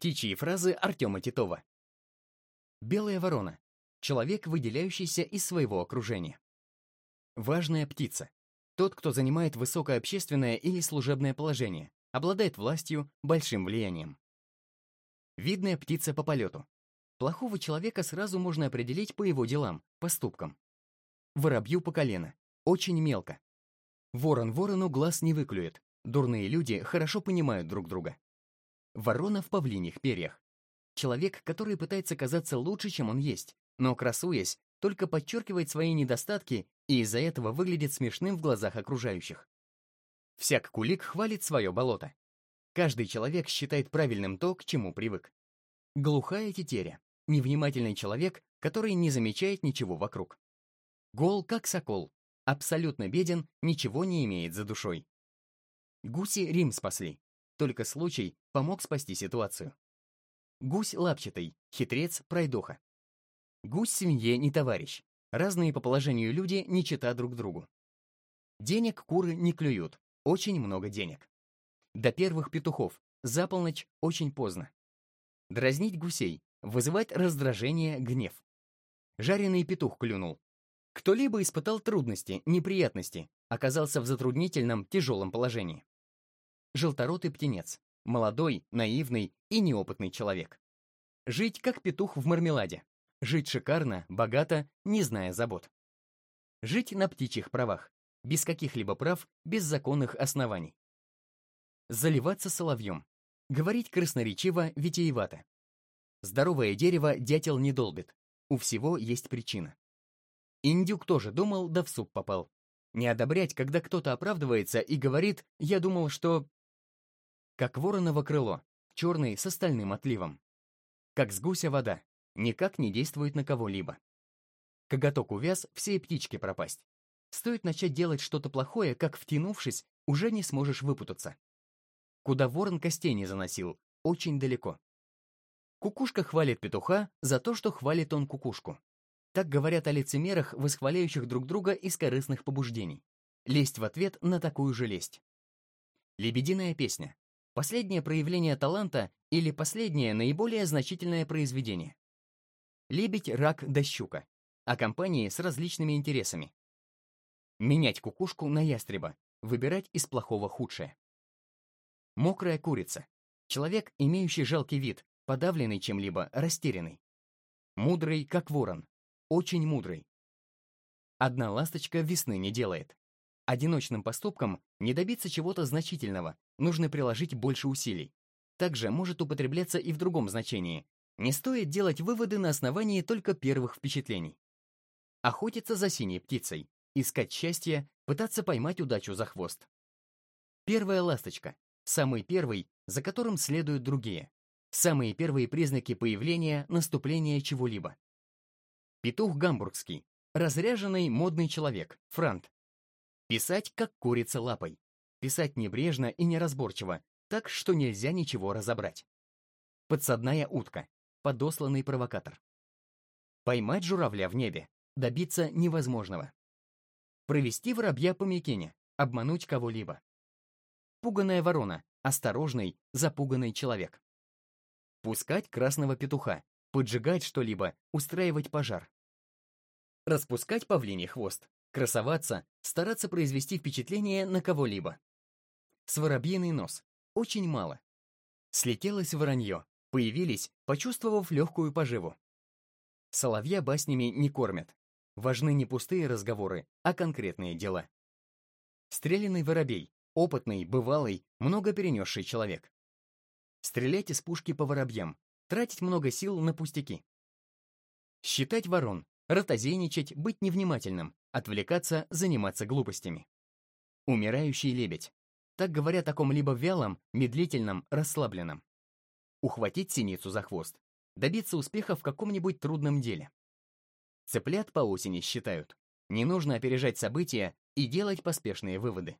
Птичьи фразы Артема Титова. Белая ворона. Человек, выделяющийся из своего окружения. Важная птица. Тот, кто занимает высокое общественное или служебное положение, обладает властью, большим влиянием. Видная птица по полету. Плохого человека сразу можно определить по его делам, поступкам. Воробью по колено. Очень мелко. Ворон ворону глаз не выклюет. Дурные люди хорошо понимают друг друга. Ворона в павлиньих перьях. Человек, который пытается казаться лучше, чем он есть, но, красуясь, только подчеркивает свои недостатки и из-за этого выглядит смешным в глазах окружающих. Всяк кулик хвалит свое болото. Каждый человек считает правильным то, к чему привык. Глухая тетеря. Невнимательный человек, который не замечает ничего вокруг. Гол, как сокол. Абсолютно беден, ничего не имеет за душой. Гуси Рим спасли. Только случай помог спасти ситуацию. Гусь лапчатый, хитрец, пройдоха. Гусь свинье не товарищ. Разные по положению люди не чита друг другу. Денег куры не клюют. Очень много денег. До первых петухов. За полночь очень поздно. Дразнить гусей. Вызывать раздражение, гнев. Жареный петух клюнул. Кто-либо испытал трудности, неприятности, оказался в затруднительном, тяжелом положении желторотый птенец, молодой, наивный и неопытный человек. Жить как петух в мармеладе. Жить шикарно, богато, не зная забот. Жить на птичьих правах, без каких-либо прав, без законных оснований. Заливаться соловьем. Говорить красноречиво, витиевато. Здоровое дерево дятел не долбит. У всего есть причина. Индюк тоже думал, да в суп попал. Не одобрять, когда кто-то оправдывается и говорит «я думал, что...» как вороново крыло, черный с остальным отливом. Как с гуся вода, никак не действует на кого-либо. Коготок увяз, все птички пропасть. Стоит начать делать что-то плохое, как втянувшись, уже не сможешь выпутаться. Куда ворон костей не заносил, очень далеко. Кукушка хвалит петуха за то, что хвалит он кукушку. Так говорят о лицемерах, восхваляющих друг друга из корыстных побуждений. Лесть в ответ на такую же лесть. Лебединая песня. Последнее проявление таланта или последнее наиболее значительное произведение. Лебедь, рак да щука. О компании с различными интересами. Менять кукушку на ястреба. Выбирать из плохого худшее. Мокрая курица. Человек, имеющий жалкий вид, подавленный чем-либо, растерянный. Мудрый, как ворон. Очень мудрый. Одна ласточка весны не делает. Одиночным поступком не добиться чего-то значительного, нужно приложить больше усилий. Также может употребляться и в другом значении. Не стоит делать выводы на основании только первых впечатлений. Охотиться за синей птицей, искать счастье, пытаться поймать удачу за хвост. Первая ласточка, самый первый, за которым следуют другие. Самые первые признаки появления, наступления чего-либо. Петух гамбургский, разряженный модный человек, франт, Писать, как курица лапой. Писать небрежно и неразборчиво, так что нельзя ничего разобрать. Подсадная утка. Подосланный провокатор. Поймать журавля в небе. Добиться невозможного. Провести воробья по мякине. Обмануть кого-либо. Пуганая ворона. Осторожный, запуганный человек. Пускать красного петуха. Поджигать что-либо, устраивать пожар. Распускать павлиний хвост. Красоваться, стараться произвести впечатление на кого-либо. С воробьиный нос. Очень мало. Слетелось воронье. Появились, почувствовав легкую поживу. Соловья баснями не кормят. Важны не пустые разговоры, а конкретные дела. Стреляный воробей. Опытный, бывалый, много перенесший человек. Стрелять из пушки по воробьям. Тратить много сил на пустяки. Считать ворон. Ротозейничать, быть невнимательным. Отвлекаться, заниматься глупостями. Умирающий лебедь. Так говорят о ком-либо вялом, медлительном, расслабленном. Ухватить синицу за хвост. Добиться успеха в каком-нибудь трудном деле. Цыплят по осени считают. Не нужно опережать события и делать поспешные выводы.